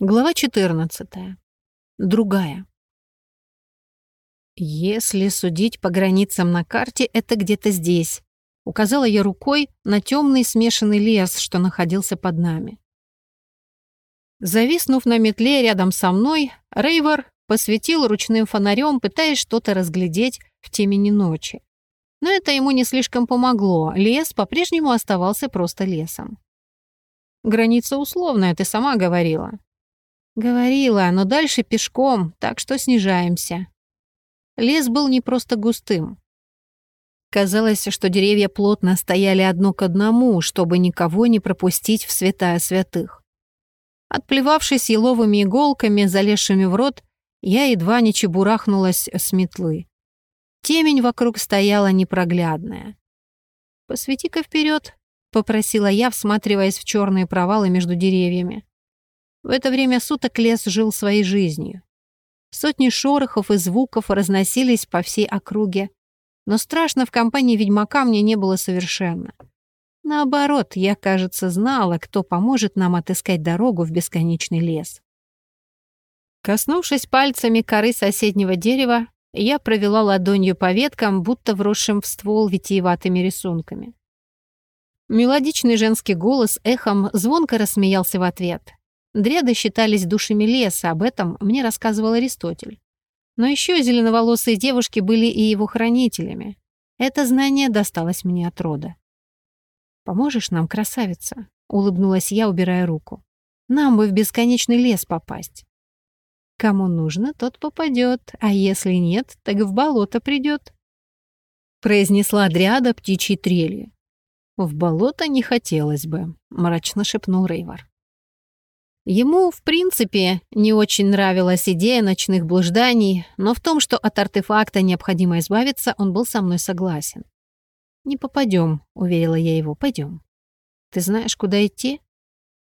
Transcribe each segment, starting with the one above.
Глава 14. Другая. «Если судить по границам на карте, это где-то здесь», — указала я рукой на темный смешанный лес, что находился под нами. Зависнув на метле рядом со мной, Рейвор посветил ручным фонарем, пытаясь что-то разглядеть в темени ночи. Но это ему не слишком помогло, лес по-прежнему оставался просто лесом. «Граница условная, ты сама говорила», Говорила, но дальше пешком, так что снижаемся. Лес был не просто густым. Казалось, что деревья плотно стояли одно к одному, чтобы никого не пропустить в святая святых. Отплевавшись еловыми иголками, залезшими в рот, я едва не чебурахнулась с метлы. Темень вокруг стояла непроглядная. «Посвети-ка вперед, попросила я, всматриваясь в черные провалы между деревьями. В это время суток лес жил своей жизнью. Сотни шорохов и звуков разносились по всей округе, но страшно в компании ведьмака мне не было совершенно. Наоборот, я, кажется, знала, кто поможет нам отыскать дорогу в бесконечный лес. Коснувшись пальцами коры соседнего дерева, я провела ладонью по веткам, будто вросшим в ствол витиеватыми рисунками. Мелодичный женский голос эхом звонко рассмеялся в ответ. Дреды считались душами леса, об этом мне рассказывал Аристотель. Но еще зеленоволосые девушки были и его хранителями. Это знание досталось мне от рода. «Поможешь нам, красавица?» — улыбнулась я, убирая руку. «Нам бы в бесконечный лес попасть». «Кому нужно, тот попадет, а если нет, так в болото придет», — произнесла Дриада птичьей трелью. «В болото не хотелось бы», — мрачно шепнул Рейвар. Ему, в принципе, не очень нравилась идея ночных блужданий, но в том, что от артефакта необходимо избавиться, он был со мной согласен. «Не попадем», — уверила я его, — «пойдем». «Ты знаешь, куда идти?»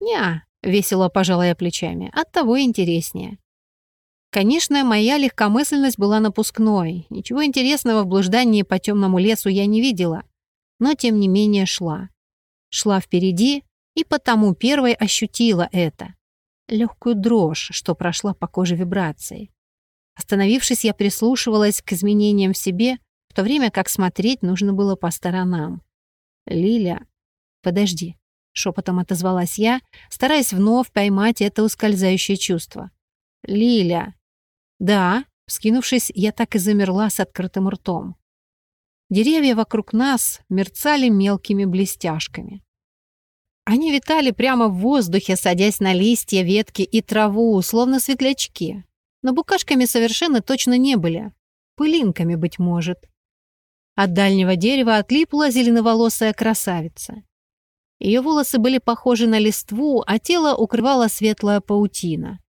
«Не-а», весело пожала я плечами, — «оттого интереснее». Конечно, моя легкомысленность была напускной. Ничего интересного в блуждании по темному лесу я не видела, но тем не менее шла. Шла впереди, и потому первой ощутила это легкую дрожь, что прошла по коже вибрацией. Остановившись, я прислушивалась к изменениям в себе, в то время как смотреть нужно было по сторонам. «Лиля, подожди», — шепотом отозвалась я, стараясь вновь поймать это ускользающее чувство. «Лиля». «Да», — вскинувшись, я так и замерла с открытым ртом. Деревья вокруг нас мерцали мелкими блестяшками. Они витали прямо в воздухе, садясь на листья, ветки и траву, словно светлячки. Но букашками совершенно точно не были. Пылинками, быть может. От дальнего дерева отлипла зеленоволосая красавица. Ее волосы были похожи на листву, а тело укрывала светлая паутина.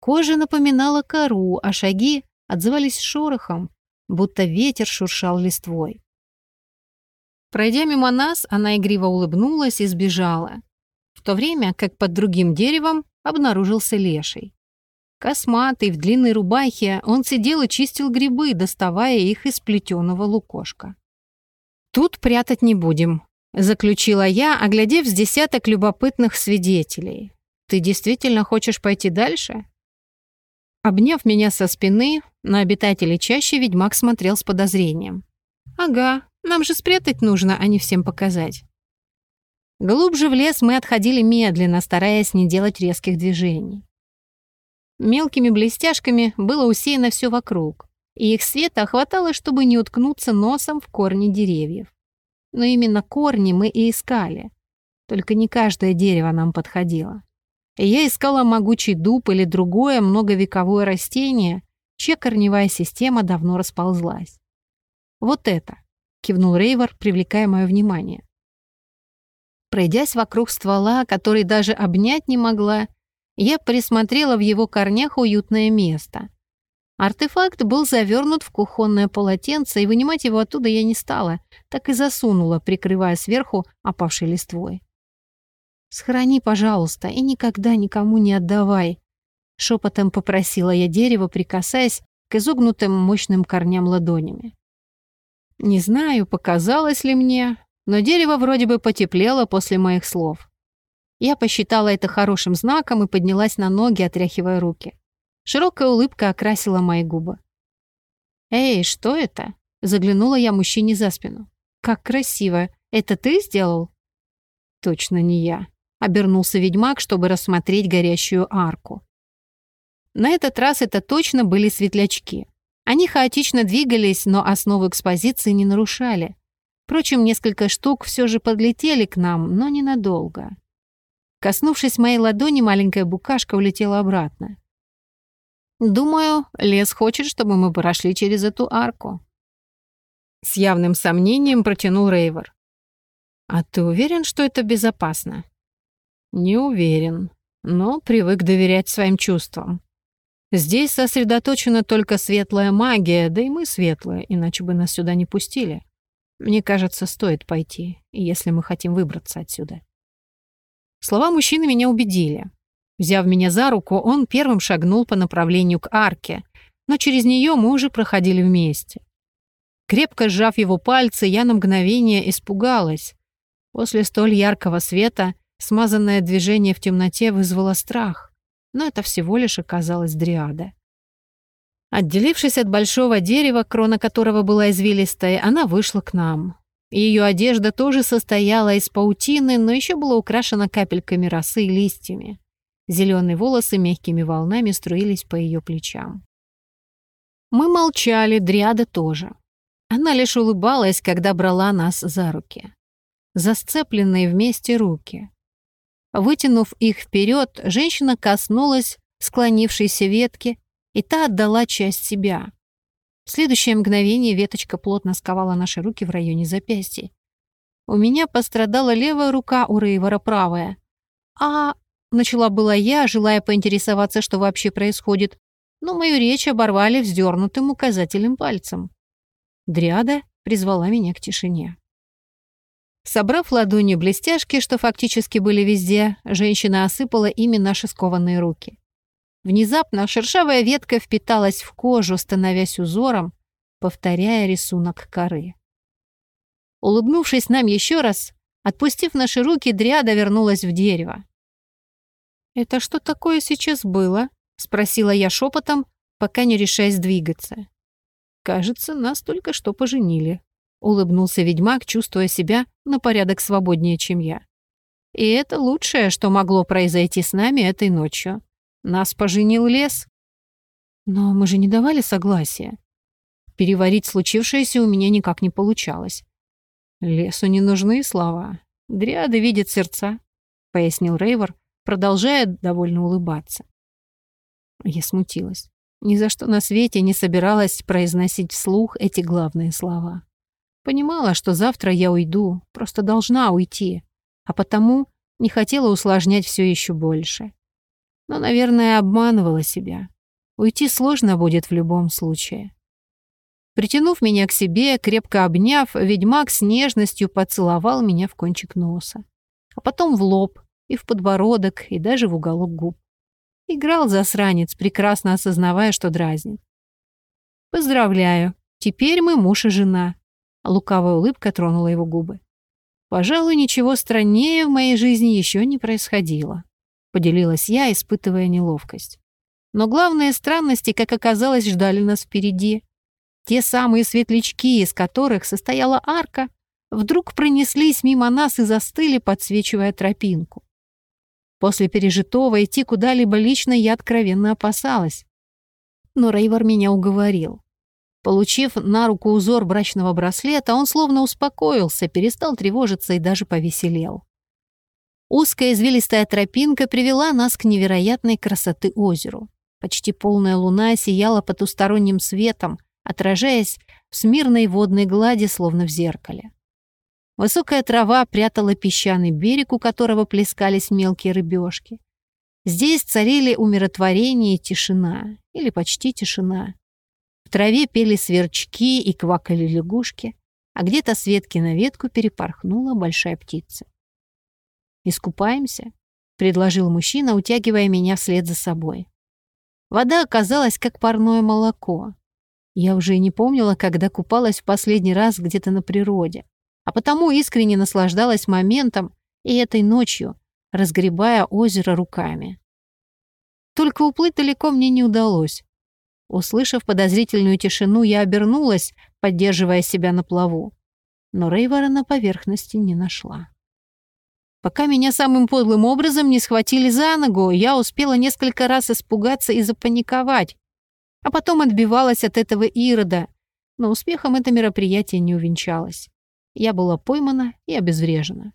Кожа напоминала кору, а шаги отзывались шорохом, будто ветер шуршал листвой. Пройдя мимо нас, она игриво улыбнулась и сбежала. В то время, как под другим деревом обнаружился леший. Косматый, в длинной рубахе, он сидел и чистил грибы, доставая их из плетеного лукошка. «Тут прятать не будем», — заключила я, оглядев с десяток любопытных свидетелей. «Ты действительно хочешь пойти дальше?» Обняв меня со спины, на обитателей чаще ведьмак смотрел с подозрением. «Ага, нам же спрятать нужно, а не всем показать». Глубже в лес мы отходили медленно, стараясь не делать резких движений. Мелкими блестяшками было усеяно все вокруг, и их света хватало, чтобы не уткнуться носом в корни деревьев. Но именно корни мы и искали. Только не каждое дерево нам подходило. Я искала могучий дуб или другое многовековое растение, чья корневая система давно расползлась. Вот это кивнул Рейвор, привлекая мое внимание. Пройдясь вокруг ствола, который даже обнять не могла, я присмотрела в его корнях уютное место. Артефакт был завернут в кухонное полотенце, и вынимать его оттуда я не стала, так и засунула, прикрывая сверху опавшей листвой. «Схрани, пожалуйста, и никогда никому не отдавай», — шепотом попросила я дерево, прикасаясь к изогнутым мощным корням ладонями. Не знаю, показалось ли мне, но дерево вроде бы потеплело после моих слов. Я посчитала это хорошим знаком и поднялась на ноги, отряхивая руки. Широкая улыбка окрасила мои губы. «Эй, что это?» Заглянула я мужчине за спину. «Как красиво! Это ты сделал?» «Точно не я», — обернулся ведьмак, чтобы рассмотреть горящую арку. На этот раз это точно были светлячки. Они хаотично двигались, но основу экспозиции не нарушали. Впрочем, несколько штук все же подлетели к нам, но ненадолго. Коснувшись моей ладони, маленькая букашка улетела обратно. «Думаю, лес хочет, чтобы мы прошли через эту арку», с явным сомнением протянул Рейвор. «А ты уверен, что это безопасно?» «Не уверен, но привык доверять своим чувствам. Здесь сосредоточена только светлая магия, да и мы светлые, иначе бы нас сюда не пустили. Мне кажется, стоит пойти, если мы хотим выбраться отсюда». Слова мужчины меня убедили. Взяв меня за руку, он первым шагнул по направлению к арке, но через нее мы уже проходили вместе. Крепко сжав его пальцы, я на мгновение испугалась. После столь яркого света смазанное движение в темноте вызвало страх. Но это всего лишь оказалась дриада. Отделившись от большого дерева, крона которого была извилистой, она вышла к нам. Ее одежда тоже состояла из паутины, но еще была украшена капельками росы и листьями. Зеленые волосы мягкими волнами струились по ее плечам. Мы молчали, Дриада тоже. Она лишь улыбалась, когда брала нас за руки. За сцепленные вместе руки. Вытянув их вперед, женщина коснулась склонившейся ветки, и та отдала часть себя. В следующее мгновение веточка плотно сковала наши руки в районе запястья. У меня пострадала левая рука, у Рейвора правая. А начала была я, желая поинтересоваться, что вообще происходит, но мою речь оборвали вздернутым указательным пальцем. Дриада призвала меня к тишине. Собрав ладонью блестяшки, что фактически были везде, женщина осыпала ими наши скованные руки. Внезапно шершавая ветка впиталась в кожу, становясь узором, повторяя рисунок коры. Улыбнувшись нам еще раз, отпустив наши руки, Дриада вернулась в дерево. «Это что такое сейчас было?» — спросила я шепотом, пока не решаясь двигаться. «Кажется, нас только что поженили», — улыбнулся ведьмак, чувствуя себя на порядок свободнее, чем я. «И это лучшее, что могло произойти с нами этой ночью. Нас поженил лес». «Но мы же не давали согласия». Переварить случившееся у меня никак не получалось. «Лесу не нужны слова. Дриады видят сердца», — пояснил Рейвор, продолжая довольно улыбаться. Я смутилась. Ни за что на свете не собиралась произносить вслух эти главные слова. Понимала, что завтра я уйду, просто должна уйти, а потому не хотела усложнять все еще больше. Но, наверное, обманывала себя. Уйти сложно будет в любом случае. Притянув меня к себе, крепко обняв, ведьмак с нежностью поцеловал меня в кончик носа, а потом в лоб и в подбородок, и даже в уголок губ. Играл засранец, прекрасно осознавая, что дразнит. «Поздравляю, теперь мы муж и жена», — лукавая улыбка тронула его губы. «Пожалуй, ничего страннее в моей жизни еще не происходило», — поделилась я, испытывая неловкость. Но главные странности, как оказалось, ждали нас впереди. Те самые светлячки, из которых состояла арка, вдруг пронеслись мимо нас и застыли, подсвечивая тропинку. После пережитого идти куда-либо лично я откровенно опасалась. Но Рейвор меня уговорил. Получив на руку узор брачного браслета, он словно успокоился, перестал тревожиться и даже повеселел. Узкая извилистая тропинка привела нас к невероятной красоты озеру. Почти полная луна сияла потусторонним светом, отражаясь в смирной водной глади, словно в зеркале. Высокая трава прятала песчаный берег, у которого плескались мелкие рыбешки. Здесь царили умиротворение и тишина, или почти тишина. Траве пели сверчки и квакали лягушки, а где-то с ветки на ветку перепорхнула большая птица. «Искупаемся?» — предложил мужчина, утягивая меня вслед за собой. Вода оказалась как парное молоко. Я уже не помнила, когда купалась в последний раз где-то на природе а потому искренне наслаждалась моментом и этой ночью, разгребая озеро руками. Только уплыть далеко мне не удалось. Услышав подозрительную тишину, я обернулась, поддерживая себя на плаву. Но Рейвара на поверхности не нашла. Пока меня самым подлым образом не схватили за ногу, я успела несколько раз испугаться и запаниковать, а потом отбивалась от этого Ирода, но успехом это мероприятие не увенчалось. Я была поймана и обезврежена.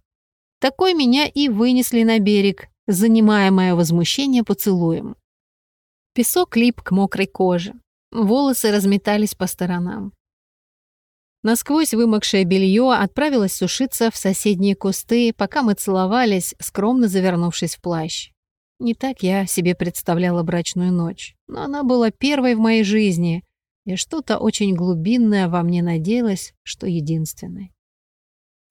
Такой меня и вынесли на берег, занимая мое возмущение поцелуем. Песок лип к мокрой коже. Волосы разметались по сторонам. Насквозь вымокшее белье отправилось сушиться в соседние кусты, пока мы целовались, скромно завернувшись в плащ. Не так я себе представляла брачную ночь, но она была первой в моей жизни, и что-то очень глубинное во мне надеялось, что единственной.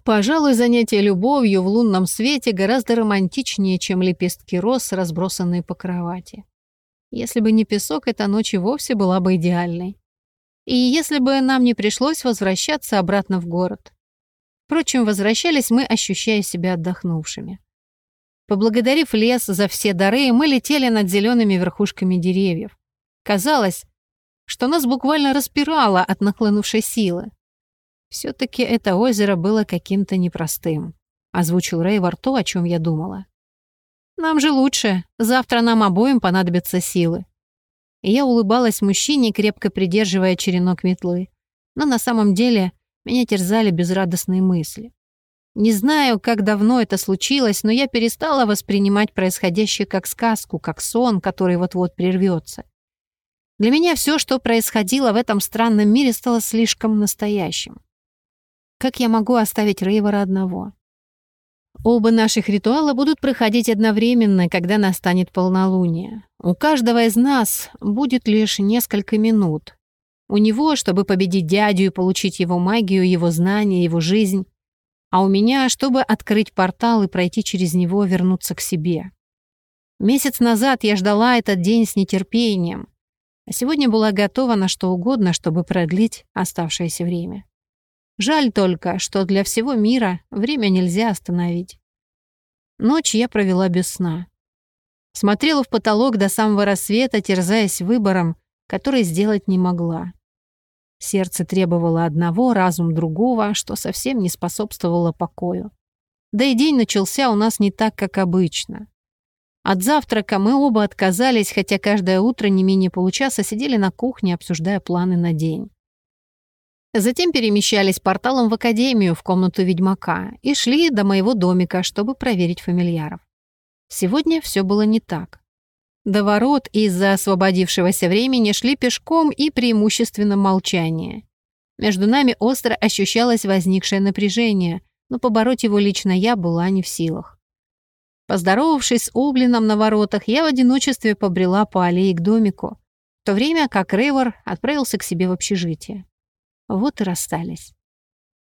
Пожалуй, занятие любовью в лунном свете гораздо романтичнее, чем лепестки роз, разбросанные по кровати. Если бы не песок, эта ночь и вовсе была бы идеальной. И если бы нам не пришлось возвращаться обратно в город. Впрочем, возвращались мы, ощущая себя отдохнувшими. Поблагодарив лес за все дары, мы летели над зелеными верхушками деревьев. Казалось, что нас буквально распирало от нахлынувшей силы. все таки это озеро было каким-то непростым», — озвучил Рейвар то, о чем я думала. Нам же лучше. Завтра нам обоим понадобятся силы. Я улыбалась мужчине, крепко придерживая черенок метлы. Но на самом деле меня терзали безрадостные мысли. Не знаю, как давно это случилось, но я перестала воспринимать происходящее как сказку, как сон, который вот-вот прервется. Для меня все, что происходило в этом странном мире, стало слишком настоящим. Как я могу оставить Рейвора одного? Оба наших ритуала будут проходить одновременно, когда настанет полнолуние. У каждого из нас будет лишь несколько минут. У него, чтобы победить дядю и получить его магию, его знания, его жизнь. А у меня, чтобы открыть портал и пройти через него, вернуться к себе. Месяц назад я ждала этот день с нетерпением, а сегодня была готова на что угодно, чтобы продлить оставшееся время. Жаль только, что для всего мира время нельзя остановить. Ночь я провела без сна. Смотрела в потолок до самого рассвета, терзаясь выбором, который сделать не могла. Сердце требовало одного, разум другого, что совсем не способствовало покою. Да и день начался у нас не так, как обычно. От завтрака мы оба отказались, хотя каждое утро не менее получаса сидели на кухне, обсуждая планы на день. Затем перемещались порталом в академию, в комнату ведьмака, и шли до моего домика, чтобы проверить фамильяров. Сегодня все было не так. До ворот из-за освободившегося времени шли пешком и преимущественно молчание. Между нами остро ощущалось возникшее напряжение, но побороть его лично я была не в силах. Поздоровавшись с Облином на воротах, я в одиночестве побрела по аллее к домику, в то время как Рейвор отправился к себе в общежитие. Вот и расстались.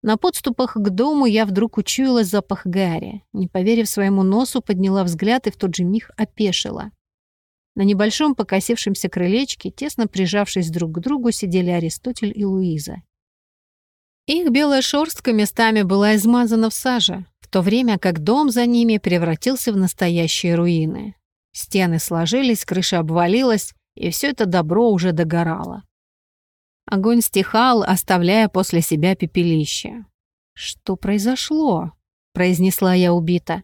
На подступах к дому я вдруг учуяла запах гари. Не поверив своему носу, подняла взгляд и в тот же миг опешила. На небольшом покосившемся крылечке, тесно прижавшись друг к другу, сидели Аристотель и Луиза. Их белая шерстка местами была измазана в саже, в то время как дом за ними превратился в настоящие руины. Стены сложились, крыша обвалилась, и все это добро уже догорало. Огонь стихал, оставляя после себя пепелище. «Что произошло?» — произнесла я убито.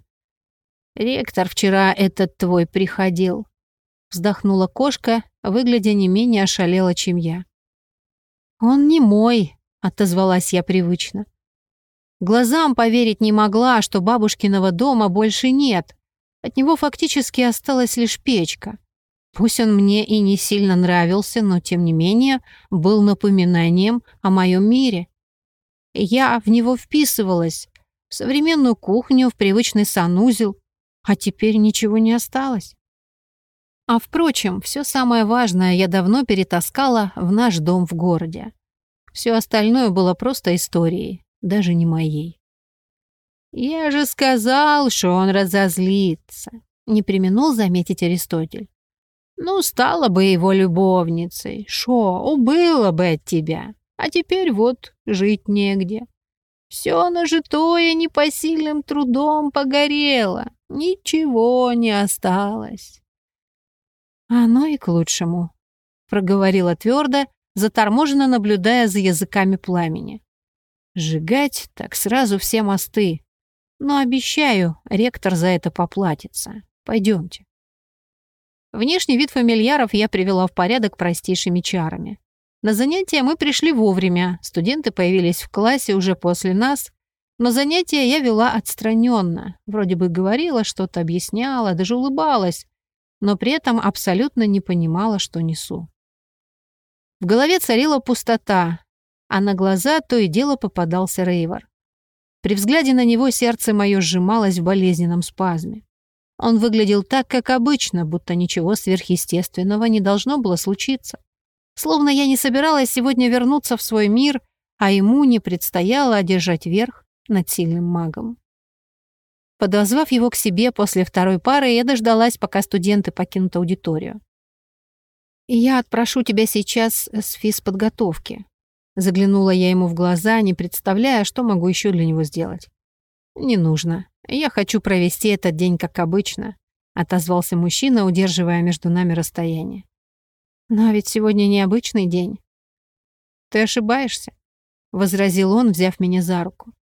«Ректор вчера этот твой приходил», — вздохнула кошка, выглядя не менее ошалела, чем я. «Он не мой», — отозвалась я привычно. Глазам поверить не могла, что бабушкиного дома больше нет. От него фактически осталась лишь печка. Пусть он мне и не сильно нравился, но тем не менее был напоминанием о моем мире. Я в него вписывалась, в современную кухню, в привычный санузел, а теперь ничего не осталось. А впрочем, все самое важное я давно перетаскала в наш дом в городе. Все остальное было просто историей, даже не моей. «Я же сказал, что он разозлится», — не применул заметить Аристотель. Ну, стала бы его любовницей. Шо, убыла бы от тебя. А теперь вот жить негде. Все нажитое непосильным трудом погорело, ничего не осталось. Оно и к лучшему, проговорила твердо, заторможенно наблюдая за языками пламени. Сжигать так сразу все мосты. Но обещаю, ректор за это поплатится. Пойдемте. Внешний вид фамильяров я привела в порядок простейшими чарами. На занятия мы пришли вовремя, студенты появились в классе уже после нас, но занятия я вела отстраненно, вроде бы говорила, что-то объясняла, даже улыбалась, но при этом абсолютно не понимала, что несу. В голове царила пустота, а на глаза то и дело попадался Рейвор. При взгляде на него сердце мое сжималось в болезненном спазме. Он выглядел так, как обычно, будто ничего сверхъестественного не должно было случиться. Словно я не собиралась сегодня вернуться в свой мир, а ему не предстояло одержать верх над сильным магом. Подозвав его к себе после второй пары, я дождалась, пока студенты покинут аудиторию. «Я отпрошу тебя сейчас с физподготовки». Заглянула я ему в глаза, не представляя, что могу еще для него сделать. «Не нужно. Я хочу провести этот день как обычно», отозвался мужчина, удерживая между нами расстояние. Но ведь сегодня необычный день. Ты ошибаешься, возразил он, взяв меня за руку.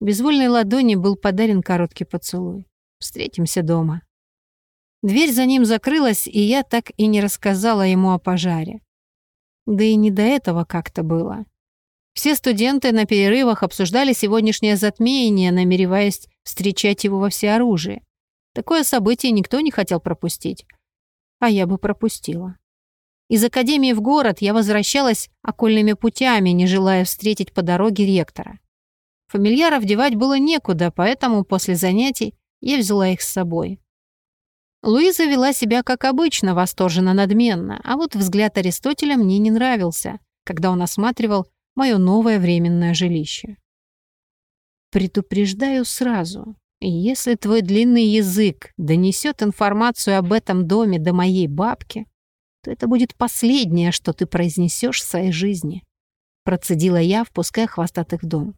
Безвольной ладони был подарен короткий поцелуй. Встретимся дома. Дверь за ним закрылась, и я так и не рассказала ему о пожаре. Да и не до этого как-то было. Все студенты на перерывах обсуждали сегодняшнее затмение, намереваясь встречать его во всеоружии. Такое событие никто не хотел пропустить. А я бы пропустила. Из академии в город я возвращалась окольными путями, не желая встретить по дороге ректора. Фамильяров девать было некуда, поэтому после занятий я взяла их с собой. Луиза вела себя как обычно, восторженно надменно, а вот взгляд Аристотеля мне не нравился, когда он осматривал мое новое временное жилище. Предупреждаю сразу, если твой длинный язык донесет информацию об этом доме до моей бабки, то это будет последнее, что ты произнесешь в своей жизни», — процедила я, впуская хвостатых в дом.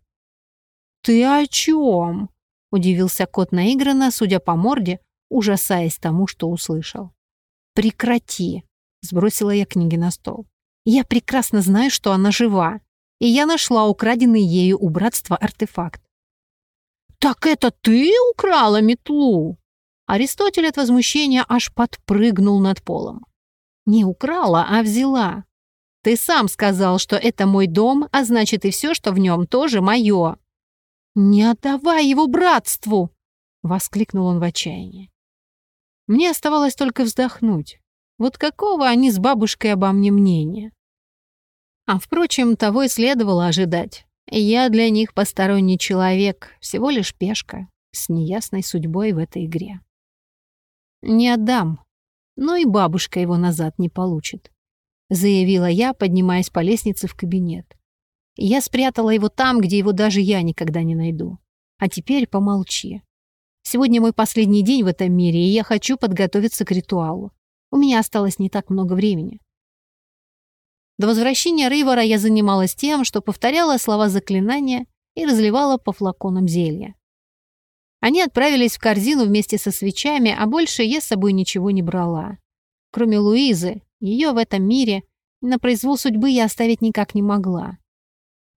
«Ты о чем?» — удивился кот наигранно, судя по морде, ужасаясь тому, что услышал. «Прекрати!» — сбросила я книги на стол. «Я прекрасно знаю, что она жива, и я нашла украденный ею у братства артефакт». «Так это ты украла метлу?» Аристотель от возмущения аж подпрыгнул над полом. Не украла, а взяла. Ты сам сказал, что это мой дом, а значит и все, что в нем, тоже мое. Не отдавай его братству! Воскликнул он в отчаянии. Мне оставалось только вздохнуть. Вот какого они с бабушкой обо мне мнения? А впрочем, того и следовало ожидать. Я для них посторонний человек, всего лишь пешка, с неясной судьбой в этой игре. Не отдам, но и бабушка его назад не получит», — заявила я, поднимаясь по лестнице в кабинет. «Я спрятала его там, где его даже я никогда не найду. А теперь помолчи. Сегодня мой последний день в этом мире, и я хочу подготовиться к ритуалу. У меня осталось не так много времени». До возвращения Рейвора я занималась тем, что повторяла слова заклинания и разливала по флаконам зелья. Они отправились в корзину вместе со свечами, а больше я с собой ничего не брала. Кроме Луизы, ее в этом мире на произвол судьбы я оставить никак не могла.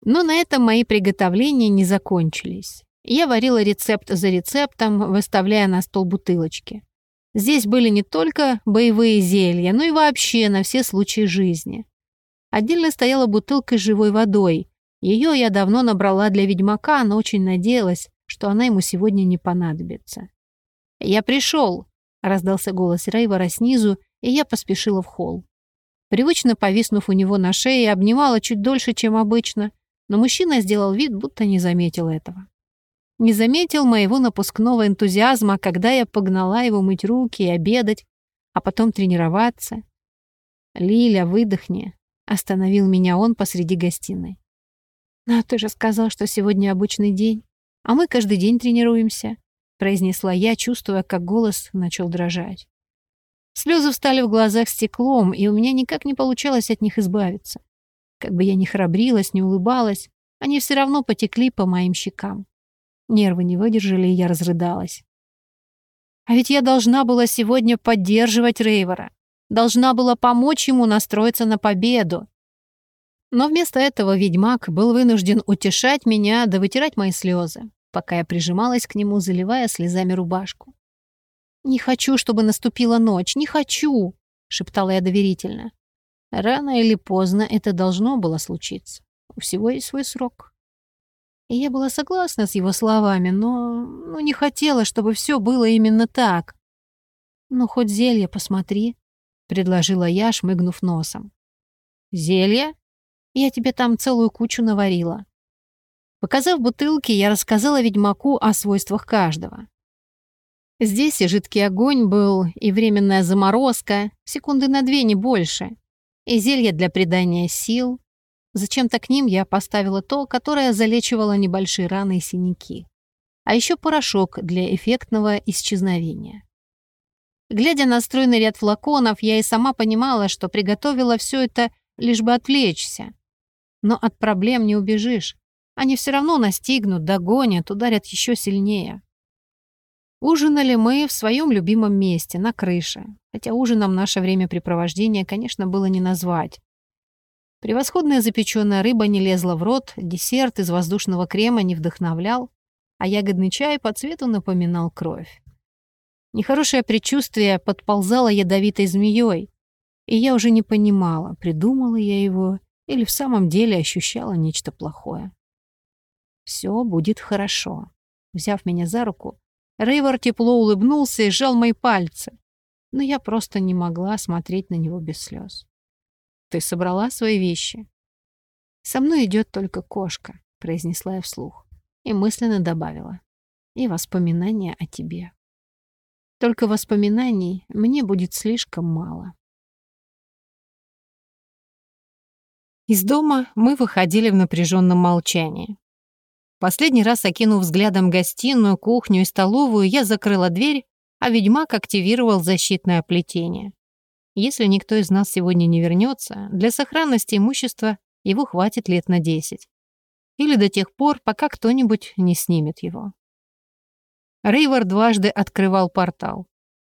Но на этом мои приготовления не закончились. Я варила рецепт за рецептом, выставляя на стол бутылочки. Здесь были не только боевые зелья, но и вообще на все случаи жизни. Отдельно стояла бутылка с живой водой. Ее я давно набрала для ведьмака, но очень надеялась, что она ему сегодня не понадобится. «Я пришел!» — раздался голос Рейвора снизу, и я поспешила в холл. Привычно повиснув у него на шее, обнимала чуть дольше, чем обычно, но мужчина сделал вид, будто не заметил этого. Не заметил моего напускного энтузиазма, когда я погнала его мыть руки и обедать, а потом тренироваться. «Лиля, выдохни», — остановил меня он посреди гостиной. «Но ты же сказал, что сегодня обычный день». А мы каждый день тренируемся», — произнесла я, чувствуя, как голос начал дрожать. Слезы встали в глазах стеклом, и у меня никак не получалось от них избавиться. Как бы я ни храбрилась, ни улыбалась, они все равно потекли по моим щекам. Нервы не выдержали, и я разрыдалась. А ведь я должна была сегодня поддерживать Рейвора. Должна была помочь ему настроиться на победу. Но вместо этого ведьмак был вынужден утешать меня да вытирать мои слезы, пока я прижималась к нему, заливая слезами рубашку. «Не хочу, чтобы наступила ночь, не хочу!» — шептала я доверительно. Рано или поздно это должно было случиться. У всего есть свой срок. И я была согласна с его словами, но, но не хотела, чтобы все было именно так. «Ну, хоть зелье посмотри», — предложила я, шмыгнув носом. «Зелье? Я тебе там целую кучу наварила». Показав бутылки, я рассказала ведьмаку о свойствах каждого. Здесь и жидкий огонь был, и временная заморозка, секунды на две, не больше, и зелье для придания сил. Зачем-то к ним я поставила то, которое залечивало небольшие раны и синяки. А еще порошок для эффектного исчезновения. Глядя на стройный ряд флаконов, я и сама понимала, что приготовила все это лишь бы отвлечься. Но от проблем не убежишь. Они все равно настигнут, догонят, ударят еще сильнее. Ужинали мы в своем любимом месте, на крыше, хотя ужином наше времяпрепровождение, конечно, было не назвать. Превосходная запеченная рыба не лезла в рот, десерт из воздушного крема не вдохновлял, а ягодный чай по цвету напоминал кровь. Нехорошее предчувствие подползало ядовитой змеей, и я уже не понимала, придумала я его или в самом деле ощущала нечто плохое. «Все будет хорошо». Взяв меня за руку, Рейвор тепло улыбнулся и сжал мои пальцы, но я просто не могла смотреть на него без слез. «Ты собрала свои вещи?» «Со мной идет только кошка», — произнесла я вслух и мысленно добавила. «И воспоминания о тебе». Только воспоминаний мне будет слишком мало. Из дома мы выходили в напряженном молчании. Последний раз, окинув взглядом гостиную, кухню и столовую, я закрыла дверь, а ведьмак активировал защитное плетение. Если никто из нас сегодня не вернется, для сохранности имущества его хватит лет на десять. Или до тех пор, пока кто-нибудь не снимет его. Рейвор дважды открывал портал.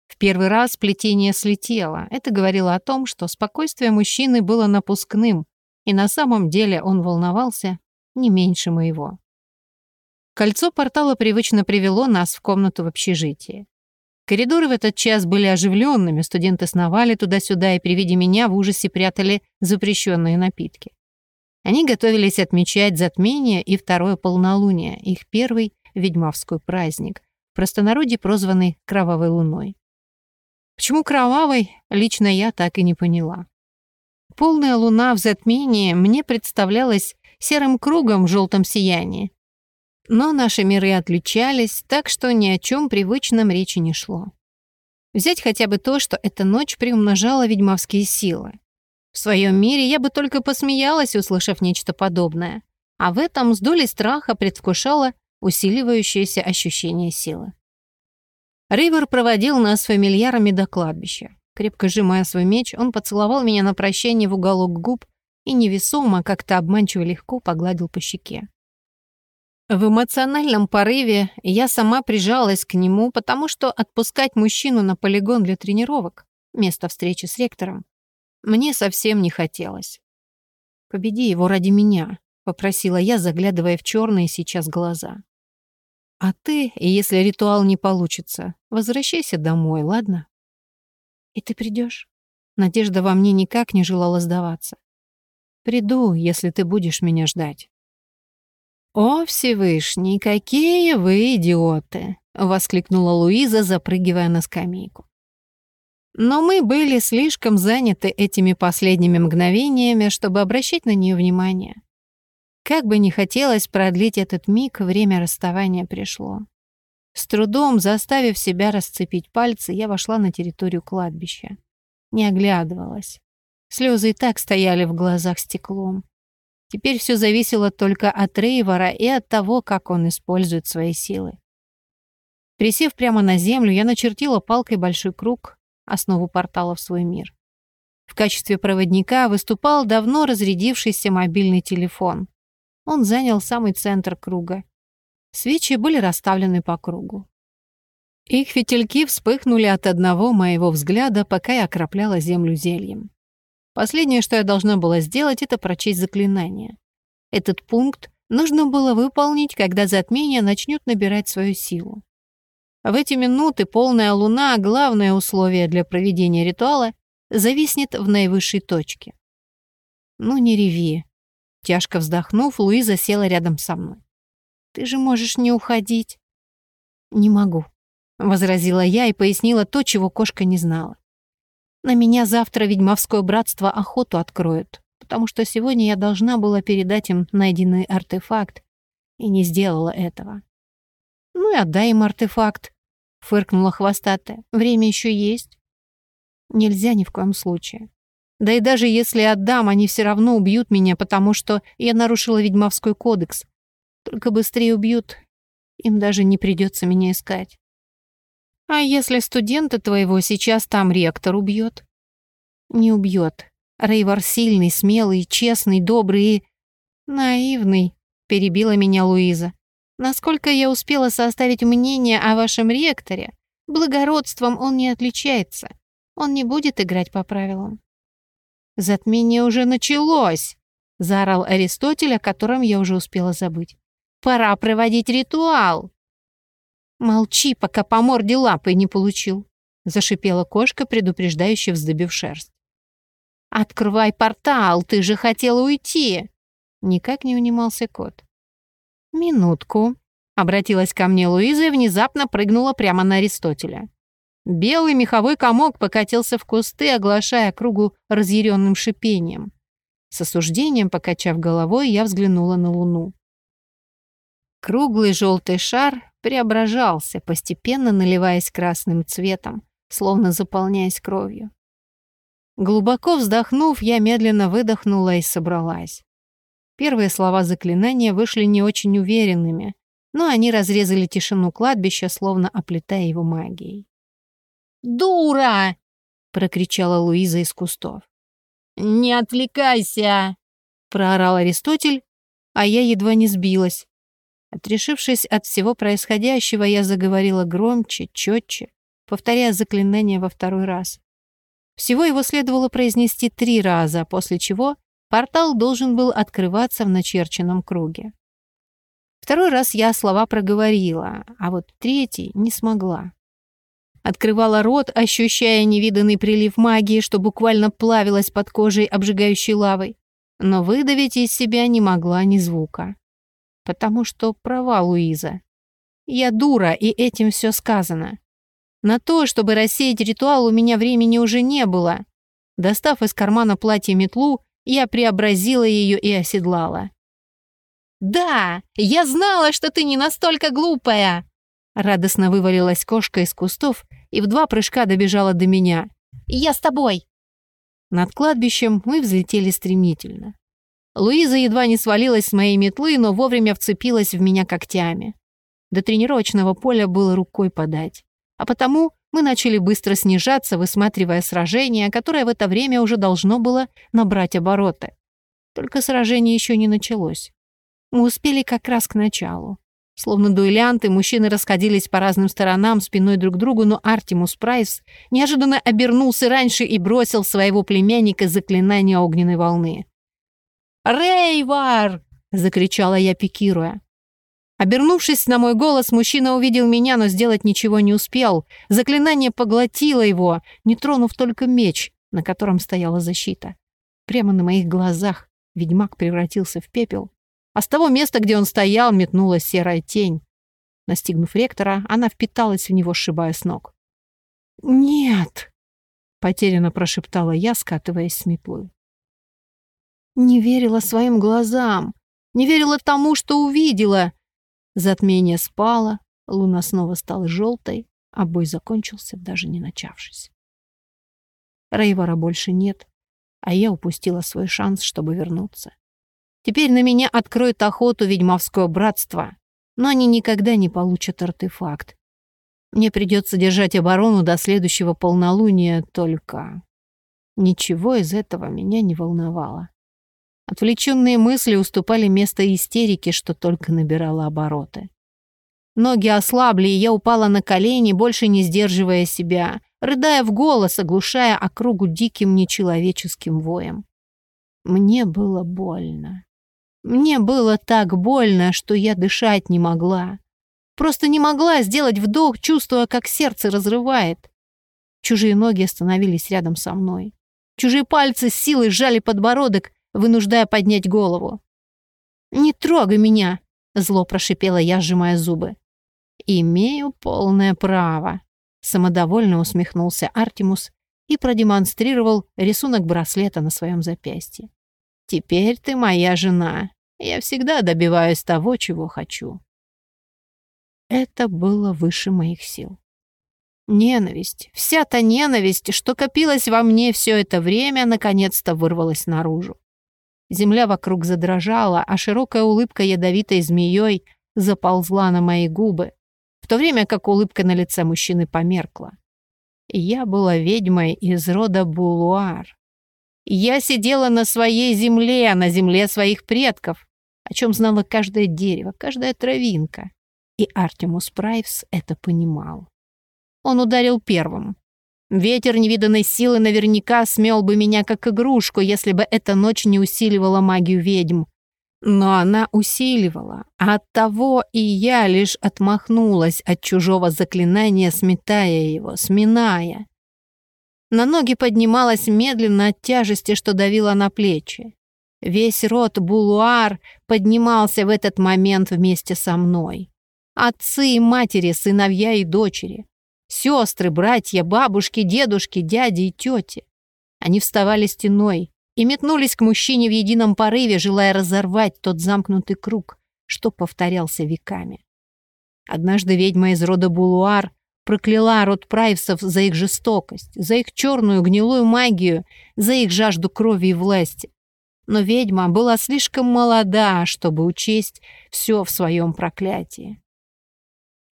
В первый раз плетение слетело. Это говорило о том, что спокойствие мужчины было напускным, и на самом деле он волновался не меньше моего. Кольцо портала привычно привело нас в комнату в общежитии. Коридоры в этот час были оживленными, студенты сновали туда-сюда и при виде меня в ужасе прятали запрещенные напитки. Они готовились отмечать затмение и второе полнолуние, их первый ведьмовской праздник, в простонародье прозванный Кровавой Луной. Почему кровавой, лично я так и не поняла. Полная луна в затмении мне представлялась серым кругом в желтом сиянии, но наши миры отличались, так что ни о чем привычном речи не шло. Взять хотя бы то, что эта ночь приумножала ведьмовские силы. В своем мире я бы только посмеялась, услышав нечто подобное, а в этом с долей страха предвкушала усиливающееся ощущение силы. Ривер проводил нас фамильярами до кладбища. Крепко сжимая свой меч, он поцеловал меня на прощание в уголок губ и невесомо, как-то обманчиво легко погладил по щеке. В эмоциональном порыве я сама прижалась к нему, потому что отпускать мужчину на полигон для тренировок, место встречи с ректором, мне совсем не хотелось. «Победи его ради меня», — попросила я, заглядывая в черные сейчас глаза. «А ты, если ритуал не получится, возвращайся домой, ладно?» «И ты придешь? Надежда во мне никак не желала сдаваться. «Приду, если ты будешь меня ждать». «О, Всевышний, какие вы идиоты!» — воскликнула Луиза, запрыгивая на скамейку. Но мы были слишком заняты этими последними мгновениями, чтобы обращать на нее внимание. Как бы ни хотелось продлить этот миг, время расставания пришло. С трудом, заставив себя расцепить пальцы, я вошла на территорию кладбища. Не оглядывалась. Слезы и так стояли в глазах стеклом. Теперь все зависело только от Рейвора и от того, как он использует свои силы. Присев прямо на землю, я начертила палкой большой круг, основу портала в свой мир. В качестве проводника выступал давно разрядившийся мобильный телефон. Он занял самый центр круга. Свечи были расставлены по кругу. Их фитильки вспыхнули от одного моего взгляда, пока я окропляла землю зельем. Последнее, что я должна была сделать, это прочесть заклинание. Этот пункт нужно было выполнить, когда затмение начнет набирать свою силу. В эти минуты полная луна, главное условие для проведения ритуала, зависнет в наивысшей точке. «Ну, не реви». Тяжко вздохнув, Луиза села рядом со мной. «Ты же можешь не уходить». «Не могу», — возразила я и пояснила то, чего кошка не знала. «На меня завтра ведьмовское братство охоту откроют, потому что сегодня я должна была передать им найденный артефакт, и не сделала этого». «Ну и отдай им артефакт», — фыркнула хвостатая. «Время еще есть». «Нельзя ни в коем случае. Да и даже если отдам, они все равно убьют меня, потому что я нарушила ведьмовской кодекс. Только быстрее убьют, им даже не придется меня искать. А если студента твоего сейчас там ректор убьет? Не убьет. Рейвар сильный, смелый, честный, добрый и... Наивный, перебила меня Луиза. Насколько я успела составить мнение о вашем ректоре, благородством он не отличается. Он не будет играть по правилам. «Затмение уже началось!» — заорал Аристотель, о котором я уже успела забыть. «Пора проводить ритуал!» «Молчи, пока по морде лапой не получил!» — зашипела кошка, предупреждающе вздыбив шерсть. «Открывай портал, ты же хотела уйти!» Никак не унимался кот. «Минутку», — обратилась ко мне Луиза и внезапно прыгнула прямо на Аристотеля. Белый меховой комок покатился в кусты, оглашая кругу разъяренным шипением. С осуждением, покачав головой, я взглянула на луну. Круглый желтый шар преображался, постепенно наливаясь красным цветом, словно заполняясь кровью. Глубоко вздохнув, я медленно выдохнула и собралась. Первые слова заклинания вышли не очень уверенными, но они разрезали тишину кладбища, словно оплетая его магией. «Дура!» — прокричала Луиза из кустов. «Не отвлекайся!» — проорал Аристотель, а я едва не сбилась. Отрешившись от всего происходящего, я заговорила громче, четче, повторяя заклинание во второй раз. Всего его следовало произнести три раза, после чего портал должен был открываться в начерченном круге. Второй раз я слова проговорила, а вот третий не смогла. Открывала рот, ощущая невиданный прилив магии, что буквально плавилась под кожей обжигающей лавой. Но выдавить из себя не могла ни звука. Потому что права Луиза. Я дура, и этим все сказано. На то, чтобы рассеять ритуал, у меня времени уже не было. Достав из кармана платье метлу, я преобразила ее и оседлала. «Да, я знала, что ты не настолько глупая!» Радостно вывалилась кошка из кустов и в два прыжка добежала до меня. «Я с тобой!» Над кладбищем мы взлетели стремительно. Луиза едва не свалилась с моей метлы, но вовремя вцепилась в меня когтями. До тренировочного поля было рукой подать. А потому мы начали быстро снижаться, высматривая сражение, которое в это время уже должно было набрать обороты. Только сражение еще не началось. Мы успели как раз к началу. Словно дуэлянты, мужчины расходились по разным сторонам спиной друг к другу, но Артемус Прайс неожиданно обернулся раньше и бросил своего племянника заклинание огненной волны. «Рейвар!» — закричала я, пикируя. Обернувшись на мой голос, мужчина увидел меня, но сделать ничего не успел. Заклинание поглотило его, не тронув только меч, на котором стояла защита. Прямо на моих глазах ведьмак превратился в пепел, а с того места, где он стоял, метнулась серая тень. Настигнув ректора, она впиталась в него, сшибая с ног. «Нет!» — потерянно прошептала я, скатываясь с метлы. Не верила своим глазам, не верила тому, что увидела. Затмение спало, луна снова стала желтой, а бой закончился, даже не начавшись. Рейвара больше нет, а я упустила свой шанс, чтобы вернуться. Теперь на меня откроет охоту ведьмовское братство, но они никогда не получат артефакт. Мне придется держать оборону до следующего полнолуния, только... Ничего из этого меня не волновало. Отвлеченные мысли уступали место истерике, что только набирало обороты. Ноги ослабли, и я упала на колени, больше не сдерживая себя, рыдая в голос, оглушая округу диким нечеловеческим воем. Мне было больно. Мне было так больно, что я дышать не могла. Просто не могла сделать вдох, чувствуя, как сердце разрывает. Чужие ноги остановились рядом со мной. Чужие пальцы с силой сжали подбородок, вынуждая поднять голову. «Не трогай меня!» — зло прошипела я, сжимая зубы. «Имею полное право», — самодовольно усмехнулся Артемус и продемонстрировал рисунок браслета на своем запястье. «Теперь ты моя жена. Я всегда добиваюсь того, чего хочу». Это было выше моих сил. Ненависть, вся та ненависть, что копилась во мне все это время, наконец-то вырвалась наружу. Земля вокруг задрожала, а широкая улыбка ядовитой змеей заползла на мои губы, в то время как улыбка на лице мужчины померкла. Я была ведьмой из рода Булуар. Я сидела на своей земле, на земле своих предков, о чем знала каждое дерево, каждая травинка. И Артемус Прайвс это понимал. Он ударил первым. Ветер невиданной силы наверняка смел бы меня как игрушку, если бы эта ночь не усиливала магию ведьм. Но она усиливала, а оттого и я лишь отмахнулась от чужого заклинания, сметая его, сминая. На ноги поднималась медленно от тяжести, что давила на плечи. Весь род Булуар поднимался в этот момент вместе со мной. Отцы и матери, сыновья и дочери. Сестры, братья, бабушки, дедушки, дяди и тети. Они вставали стеной и метнулись к мужчине в едином порыве, желая разорвать тот замкнутый круг, что повторялся веками. Однажды ведьма из рода Булуар прокляла род Прайвсов за их жестокость, за их черную гнилую магию, за их жажду крови и власти. Но ведьма была слишком молода, чтобы учесть все в своем проклятии.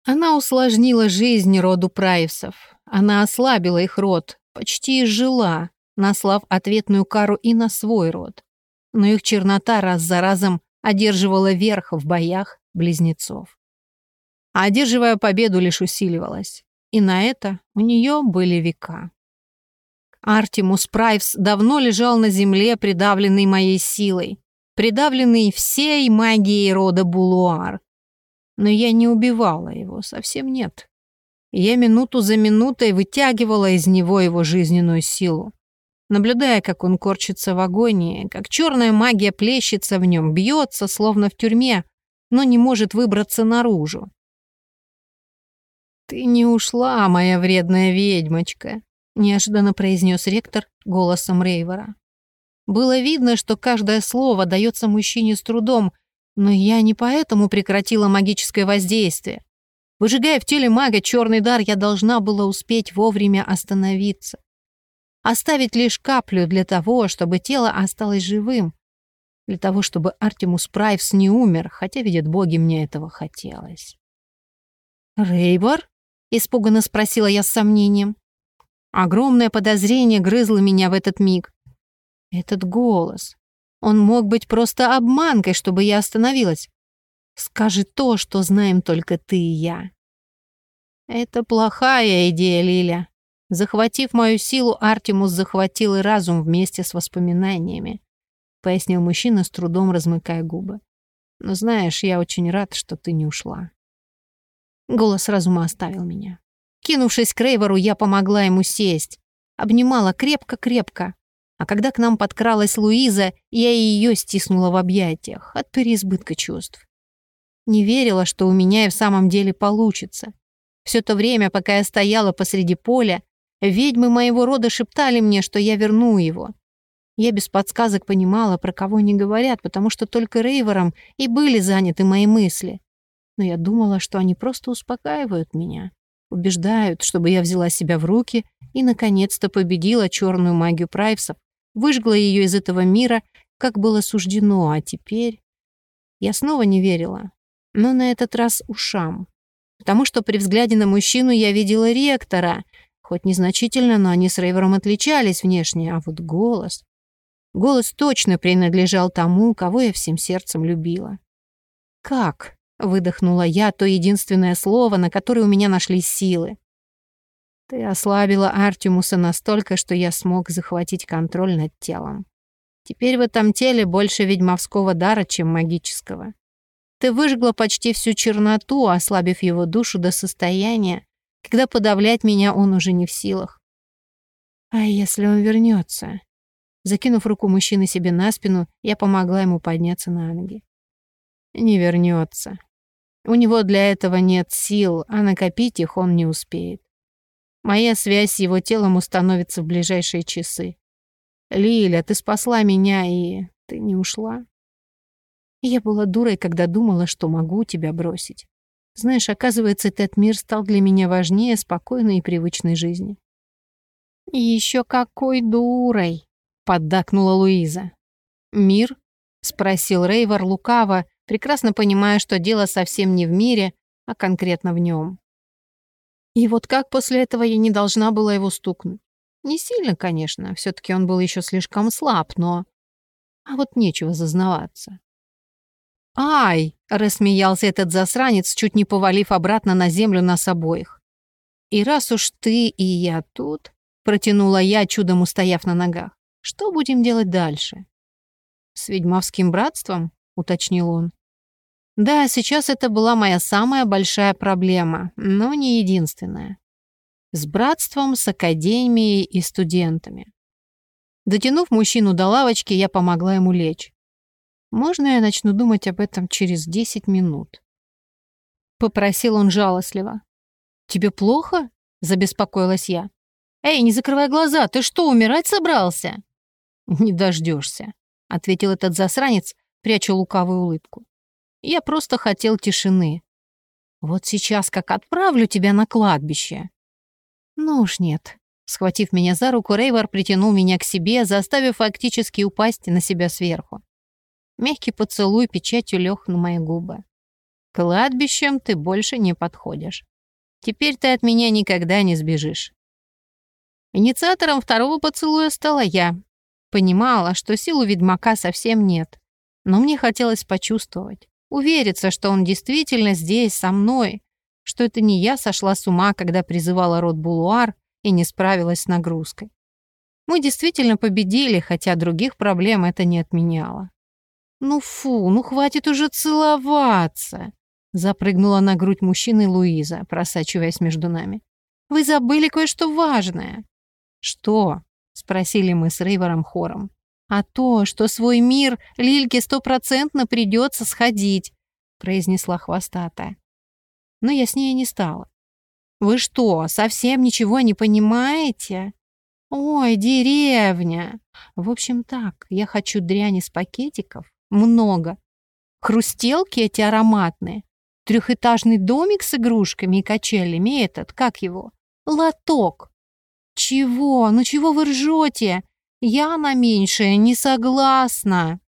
Она усложнила жизнь роду Прайвсов. Она ослабила их род, почти изжила, наслав ответную кару и на свой род. Но их чернота раз за разом одерживала верх в боях близнецов. А одерживая победу, лишь усиливалась. И на это у нее были века. Артемус Прайвс давно лежал на земле, придавленный моей силой, придавленный всей магией рода Булуар, но я не убивала его, совсем нет. Я минуту за минутой вытягивала из него его жизненную силу. Наблюдая, как он корчится в агонии, как черная магия плещется в нем, бьется, словно в тюрьме, но не может выбраться наружу. «Ты не ушла, моя вредная ведьмочка», — неожиданно произнес ректор голосом Рейвора. Было видно, что каждое слово дается мужчине с трудом, но я не поэтому прекратила магическое воздействие. Выжигая в теле мага черный дар, я должна была успеть вовремя остановиться. Оставить лишь каплю для того, чтобы тело осталось живым. Для того, чтобы Артемус Прайвс не умер, хотя, видят боги, мне этого хотелось. «Рейбор?» — испуганно спросила я с сомнением. Огромное подозрение грызло меня в этот миг. Этот голос. Он мог быть просто обманкой, чтобы я остановилась. Скажи то, что знаем только ты и я. Это плохая идея, Лиля. Захватив мою силу, Артемус захватил и разум вместе с воспоминаниями, пояснил мужчина, с трудом размыкая губы. Но знаешь, я очень рад, что ты не ушла. Голос разума оставил меня. Кинувшись к Рейвору, я помогла ему сесть. Обнимала крепко-крепко, а когда к нам подкралась Луиза, я ее стиснула в объятиях от переизбытка чувств. Не верила, что у меня и в самом деле получится. Все то время, пока я стояла посреди поля, ведьмы моего рода шептали мне, что я верну его. Я без подсказок понимала, про кого они говорят, потому что только Рейвером и были заняты мои мысли. Но я думала, что они просто успокаивают меня, убеждают, чтобы я взяла себя в руки и, наконец-то, победила черную магию Прайвсов, выжгла ее из этого мира, как было суждено, а теперь... Я снова не верила, но на этот раз ушам. Потому что при взгляде на мужчину я видела ректора, хоть незначительно, но они с Рейвером отличались внешне, а вот голос... Голос точно принадлежал тому, кого я всем сердцем любила. «Как?» — выдохнула я то единственное слово, на которое у меня нашлись силы. «Ты ослабила Артемуса настолько, что я смог захватить контроль над телом. Теперь в этом теле больше ведьмовского дара, чем магического. Ты выжгла почти всю черноту, ослабив его душу до состояния, когда подавлять меня он уже не в силах. А если он вернется? Закинув руку мужчины себе на спину, я помогла ему подняться на ноги. Не вернется. У него для этого нет сил, а накопить их он не успеет. Моя связь с его телом установится в ближайшие часы. Лиля, ты спасла меня, и ты не ушла. Я была дурой, когда думала, что могу тебя бросить. Знаешь, оказывается, этот мир стал для меня важнее спокойной и привычной жизни. И еще какой дурой! поддакнула Луиза. «Мир?» — спросил Рейвор лукаво, прекрасно понимая, что дело совсем не в мире, а конкретно в нем. И вот как после этого я не должна была его стукнуть? Не сильно, конечно, все таки он был еще слишком слаб, но... А вот нечего зазнаваться. «Ай!» — рассмеялся этот засранец, чуть не повалив обратно на землю нас обоих. «И раз уж ты и я тут...» — протянула я, чудом устояв на ногах. Что будем делать дальше? С ведьмовским братством? уточнил он. Да, сейчас это была моя самая большая проблема, но не единственная. С братством, с академией и студентами. Дотянув мужчину до лавочки, я помогла ему лечь. Можно я начну думать об этом через десять минут? Попросил он жалостливо. «Тебе плохо?» — забеспокоилась я. «Эй, не закрывай глаза, ты что, умирать собрался?» «Не дождешься», — ответил этот засранец, пряча лукавую улыбку. «Я просто хотел тишины. Вот сейчас как отправлю тебя на кладбище». «Ну уж нет». Схватив меня за руку, Рейвор притянул меня к себе, заставив фактически упасть на себя сверху. Мягкий поцелуй печатью лег на мои губы. «Кладбищем ты больше не подходишь. Теперь ты от меня никогда не сбежишь». Инициатором второго поцелуя стала я, Понимала, что сил у ведьмака совсем нет. Но мне хотелось почувствовать, увериться, что он действительно здесь, со мной, что это не я сошла с ума, когда призывала род Булуар и не справилась с нагрузкой. Мы действительно победили, хотя других проблем это не отменяло. «Ну фу, ну хватит уже целоваться!» Запрыгнула на грудь мужчины Луиза, просачиваясь между нами. «Вы забыли кое-что важное». «Что?» спросили мы с Рейвором хором. «А то, что свой мир Лильке стопроцентно придется сходить», произнесла хвостатая. Но я с ней не стала. «Вы что, совсем ничего не понимаете?» «Ой, деревня!» «В общем так, я хочу дрянь из пакетиков. Много. Хрустелки эти ароматные. Трехэтажный домик с игрушками и качелями. этот, как его? Лоток. «Чего? Ну чего вы ржете? Я на меньшее не согласна!»